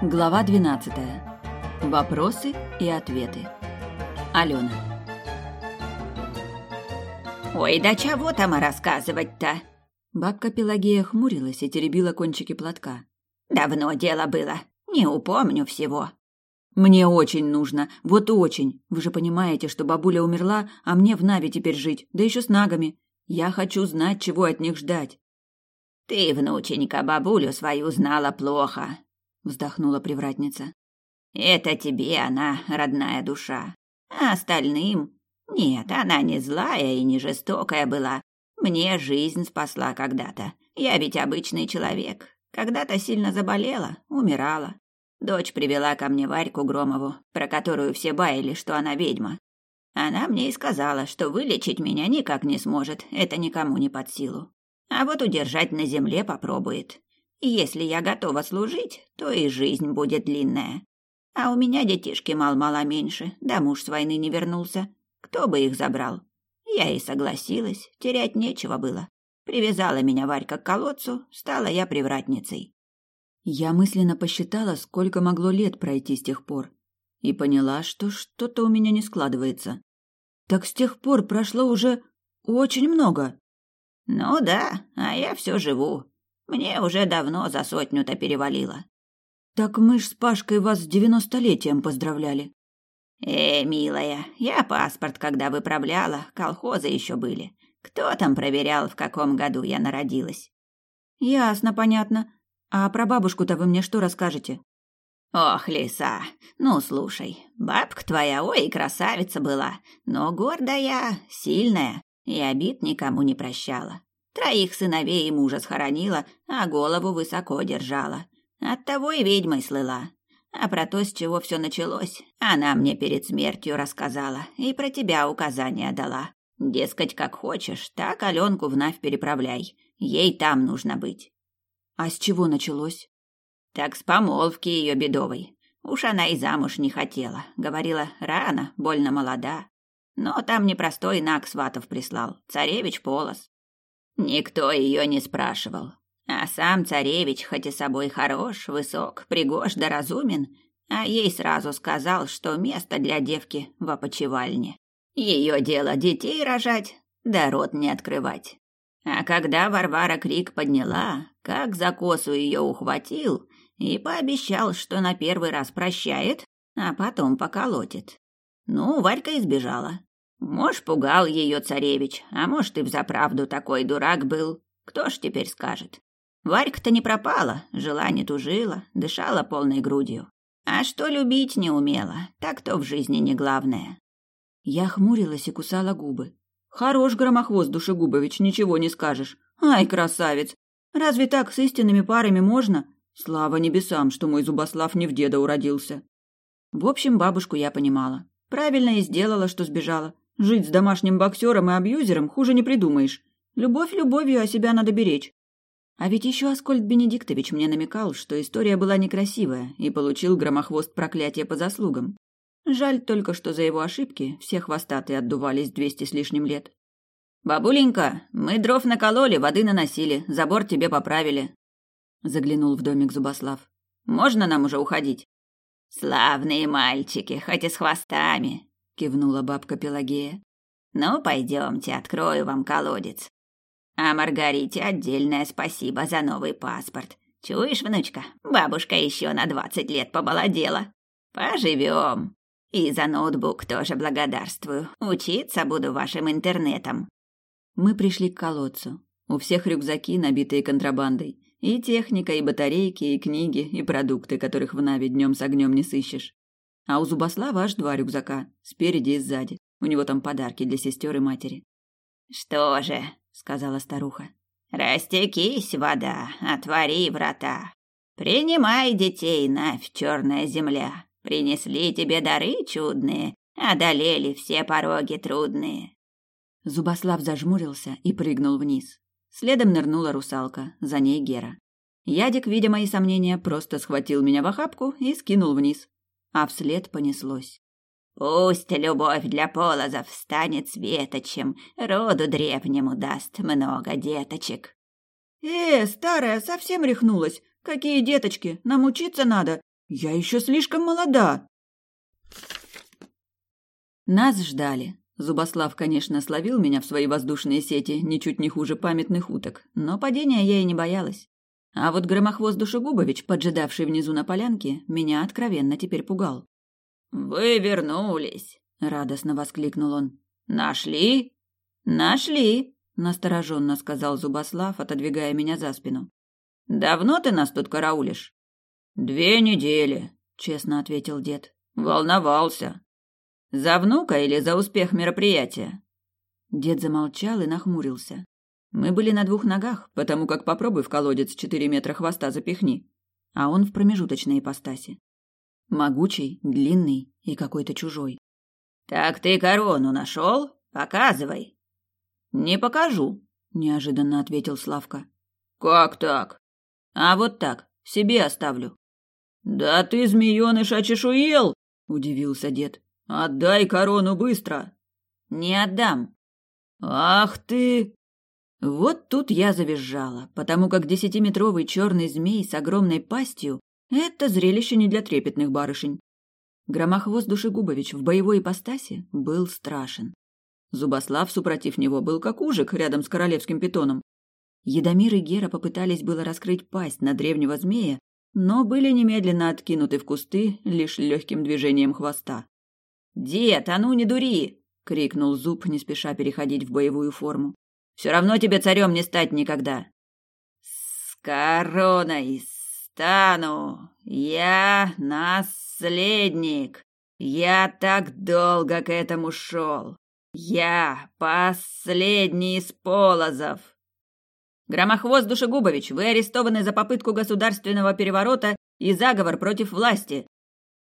Глава 12. Вопросы и ответы. Алена. Ой, да чего там рассказывать-то? Бабка Пелагея хмурилась и теребила кончики платка. Давно дело было, не упомню всего. Мне очень нужно, вот очень. Вы же понимаете, что бабуля умерла, а мне в Нави теперь жить, да еще с нагами. Я хочу знать, чего от них ждать. Ты, внученька, бабулю свою знала плохо, вздохнула привратница. Это тебе она родная душа, а остальным нет, она не злая и не жестокая была. Мне жизнь спасла когда-то. Я ведь обычный человек. Когда-то сильно заболела, умирала. Дочь привела ко мне Варьку Громову, про которую все баяли, что она ведьма. Она мне и сказала, что вылечить меня никак не сможет, это никому не под силу. А вот удержать на земле попробует. Если я готова служить, то и жизнь будет длинная. А у меня детишки мал-мало меньше, да муж с войны не вернулся. Кто бы их забрал? Я и согласилась, терять нечего было. Привязала меня Варька к колодцу, стала я привратницей. Я мысленно посчитала, сколько могло лет пройти с тех пор, и поняла, что что-то у меня не складывается. Так с тех пор прошло уже очень много. Ну да, а я все живу. Мне уже давно за сотню-то перевалило. Так мы ж с Пашкой вас с девяностолетием поздравляли. Э, милая, я паспорт, когда выправляла, колхозы еще были. Кто там проверял, в каком году я народилась? Ясно, понятно. А про бабушку-то вы мне что расскажете? Ох, лиса, ну слушай, бабка твоя, ой, красавица была, но гордая, сильная и обид никому не прощала. Троих сыновей и мужа схоронила, а голову высоко держала. Оттого и ведьмой слыла. А про то, с чего все началось, она мне перед смертью рассказала и про тебя указания дала. Дескать, как хочешь, так Аленку в Навь переправляй. Ей там нужно быть. А с чего началось? Так с помолвки ее бедовой. Уж она и замуж не хотела. Говорила, рано, больно молода. Но там непростой наг сватов прислал. Царевич Полос. Никто ее не спрашивал. А сам царевич, хоть и собой хорош, высок, пригож да разумен, а ей сразу сказал, что место для девки в опочивальне. Ее дело детей рожать, да рот не открывать. А когда Варвара крик подняла, как за косу ее ухватил и пообещал, что на первый раз прощает, а потом поколотит. Ну, Варька избежала. Может, пугал ее царевич, а может, и взаправду такой дурак был. Кто ж теперь скажет? Варька-то не пропала, жила не тужила, дышала полной грудью. А что любить не умела, так то в жизни не главное. Я хмурилась и кусала губы. Хорош громохвост Душегубович, ничего не скажешь. Ай, красавец! Разве так с истинными парами можно? Слава небесам, что мой Зубослав не в деда уродился. В общем, бабушку я понимала. Правильно и сделала, что сбежала. Жить с домашним боксером и абьюзером хуже не придумаешь. Любовь любовью, а себя надо беречь. А ведь еще Аскольд Бенедиктович мне намекал, что история была некрасивая, и получил громохвост проклятия по заслугам. Жаль только, что за его ошибки все хвостатые отдувались двести с лишним лет. «Бабуленька, мы дров накололи, воды наносили, забор тебе поправили», — заглянул в домик Зубослав. «Можно нам уже уходить?» «Славные мальчики, хоть и с хвостами», — кивнула бабка Пелагея. «Ну, пойдемте, открою вам колодец. А Маргарите отдельное спасибо за новый паспорт. Чуешь, внучка, бабушка еще на двадцать лет помолодела. Поживем. И за ноутбук тоже благодарствую. Учиться буду вашим интернетом. Мы пришли к колодцу. У всех рюкзаки, набитые контрабандой. И техника, и батарейки, и книги, и продукты, которых в Наве днем с огнем не сыщешь. А у Зубослава аж два рюкзака, спереди и сзади. У него там подарки для сестер и матери. «Что же, сказала старуха. Растекись, вода, отвори врата. Принимай детей, Навь, черная земля. Принесли тебе дары чудные, одолели все пороги трудные. Зубослав зажмурился и прыгнул вниз. Следом нырнула русалка, за ней Гера. Ядик, видя мои сомнения, просто схватил меня в охапку и скинул вниз. А вслед понеслось. Пусть любовь для полозов станет светочем, роду древнему даст много деточек. Э, старая, совсем рехнулась. Какие деточки? Нам учиться надо. Я еще слишком молода. Нас ждали. Зубослав, конечно, словил меня в свои воздушные сети, ничуть не хуже памятных уток, но падения я и не боялась. А вот громохвост Душегубович, поджидавший внизу на полянке, меня откровенно теперь пугал. «Вы вернулись!» — радостно воскликнул он. «Нашли?» «Нашли!» — настороженно сказал Зубослав, отодвигая меня за спину. «Давно ты нас тут караулишь?» «Две недели», — честно ответил дед. «Волновался». За внука или за успех мероприятия? Дед замолчал и нахмурился. Мы были на двух ногах, потому как попробуй в колодец четыре метра хвоста запихни. А он в промежуточной ипостаси. Могучий, длинный и какой-то чужой. «Так ты корону нашел? Показывай!» «Не покажу», — неожиданно ответил Славка. «Как так?» «А вот так, себе оставлю». «Да ты, змееныш, очешуел!» — удивился дед. Отдай корону быстро. Не отдам. Ах ты! Вот тут я завизжала, потому как десятиметровый черный змей с огромной пастью — это зрелище не для трепетных барышень. Громохвост Душегубович в боевой ипостаси был страшен. Зубослав, супротив него, был как ужик рядом с королевским питоном. Едомир и Гера попытались было раскрыть пасть на древнего змея, но были немедленно откинуты в кусты лишь легким движением хвоста. «Дед, а ну не дури!» — крикнул Зуб, не спеша переходить в боевую форму. «Все равно тебе царем не стать никогда!» «С короной стану! Я наследник! Я так долго к этому шел! Я последний из полозов!» «Громохвост Душегубович, вы арестованы за попытку государственного переворота и заговор против власти!»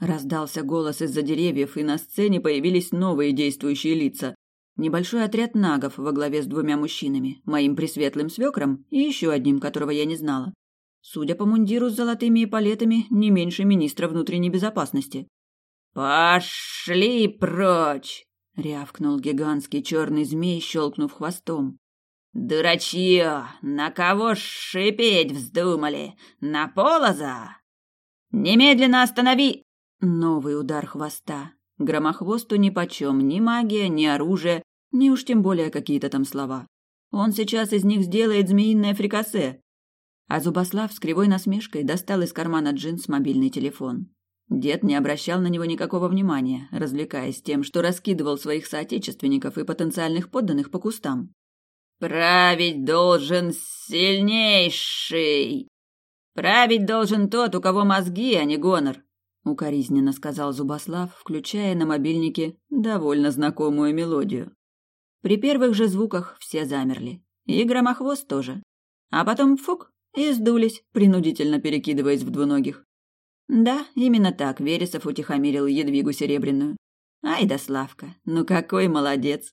Раздался голос из-за деревьев, и на сцене появились новые действующие лица. Небольшой отряд нагов во главе с двумя мужчинами, моим пресветлым свекром и еще одним, которого я не знала. Судя по мундиру с золотыми эполетами, не меньше министра внутренней безопасности. «Пошли прочь!» — рявкнул гигантский черный змей, щелкнув хвостом. «Дурачье! На кого шипеть вздумали? На полоза?» «Немедленно останови!» Новый удар хвоста. Громохвосту нипочем ни магия, ни оружие, ни уж тем более какие-то там слова. Он сейчас из них сделает змеиное фрикасе. А Зубослав с кривой насмешкой достал из кармана джинс мобильный телефон. Дед не обращал на него никакого внимания, развлекаясь тем, что раскидывал своих соотечественников и потенциальных подданных по кустам. «Править должен сильнейший! Править должен тот, у кого мозги, а не гонор!» Укоризненно сказал Зубослав, включая на мобильнике довольно знакомую мелодию. При первых же звуках все замерли. И громохвост тоже. А потом фук, и сдулись, принудительно перекидываясь в двуногих. Да, именно так Вересов утихомирил Едвигу Серебряную. Ай да Славка, ну какой молодец!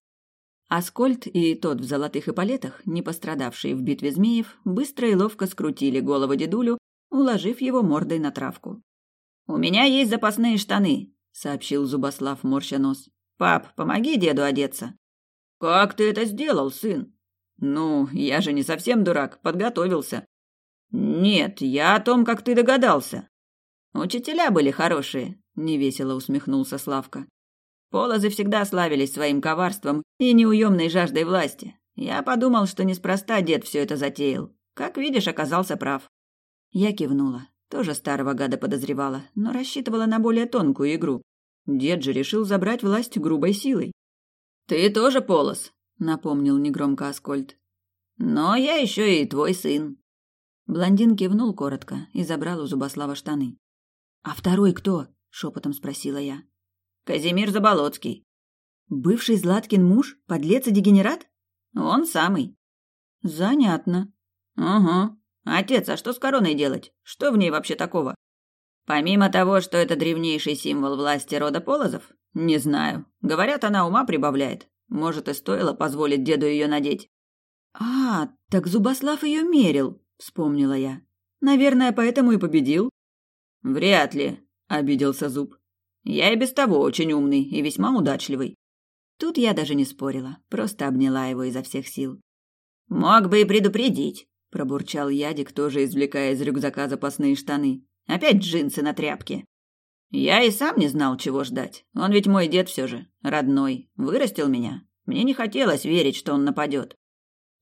Аскольд и тот в золотых эполетах, не пострадавшие в битве змеев, быстро и ловко скрутили голову дедулю, уложив его мордой на травку. «У меня есть запасные штаны», — сообщил Зубослав, морща нос. «Пап, помоги деду одеться». «Как ты это сделал, сын?» «Ну, я же не совсем дурак, подготовился». «Нет, я о том, как ты догадался». «Учителя были хорошие», — невесело усмехнулся Славка. «Полозы всегда славились своим коварством и неуемной жаждой власти. Я подумал, что неспроста дед все это затеял. Как видишь, оказался прав». Я кивнула. Тоже старого гада подозревала, но рассчитывала на более тонкую игру. Дед же решил забрать власть грубой силой. «Ты тоже полос», — напомнил негромко Аскольд. «Но я еще и твой сын». Блондин кивнул коротко и забрал у Зубослава штаны. «А второй кто?» — шепотом спросила я. «Казимир Заболоцкий». «Бывший Златкин муж? Подлец и дегенерат?» «Он самый». «Занятно». «Угу. Отец, а что с короной делать? Что в ней вообще такого? Помимо того, что это древнейший символ власти рода Полозов? Не знаю. Говорят, она ума прибавляет. Может, и стоило позволить деду ее надеть. А, так Зубослав ее мерил, вспомнила я. Наверное, поэтому и победил. Вряд ли, обиделся Зуб. Я и без того очень умный и весьма удачливый. Тут я даже не спорила, просто обняла его изо всех сил. Мог бы и предупредить, пробурчал Ядик, тоже извлекая из рюкзака запасные штаны. Опять джинсы на тряпке. Я и сам не знал, чего ждать. Он ведь мой дед все же, родной, вырастил меня. Мне не хотелось верить, что он нападет.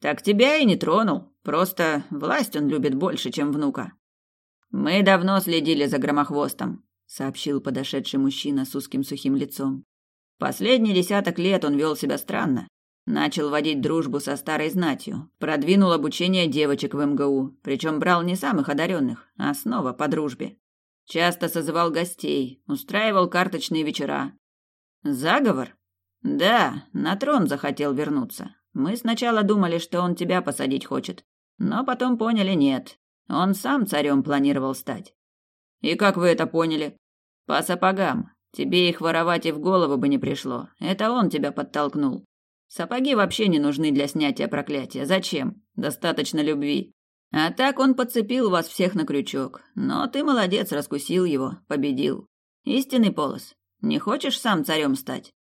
Так тебя и не тронул. Просто власть он любит больше, чем внука. Мы давно следили за громохвостом, сообщил подошедший мужчина с узким сухим лицом. Последний десяток лет он вел себя странно. Начал водить дружбу со старой знатью, продвинул обучение девочек в МГУ, причем брал не самых одаренных, а снова по дружбе. Часто созывал гостей, устраивал карточные вечера. Заговор? Да, на трон захотел вернуться. Мы сначала думали, что он тебя посадить хочет, но потом поняли нет. Он сам царем планировал стать. И как вы это поняли? По сапогам. Тебе их воровать и в голову бы не пришло. Это он тебя подтолкнул. Сапоги вообще не нужны для снятия проклятия. Зачем? Достаточно любви. А так он подцепил вас всех на крючок. Но ты молодец, раскусил его, победил. Истинный полос. Не хочешь сам царем стать?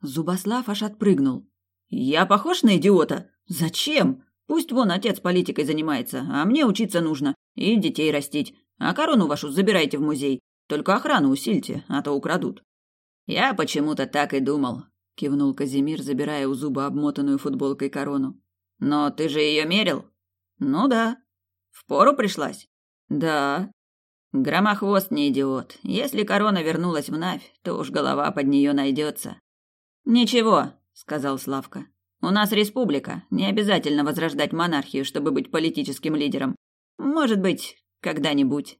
Зубослав аж отпрыгнул. Я похож на идиота? Зачем? Пусть вон отец политикой занимается, а мне учиться нужно и детей растить. А корону вашу забирайте в музей. Только охрану усильте, а то украдут. Я почему-то так и думал, кивнул Казимир, забирая у зуба обмотанную футболкой корону. Но ты же ее мерил? Ну да. В пору пришлась? Да. Громохвост не идиот. Если корона вернулась в Навь, то уж голова под нее найдется. Ничего, сказал Славка. У нас республика, не обязательно возрождать монархию, чтобы быть политическим лидером. Может быть, когда-нибудь.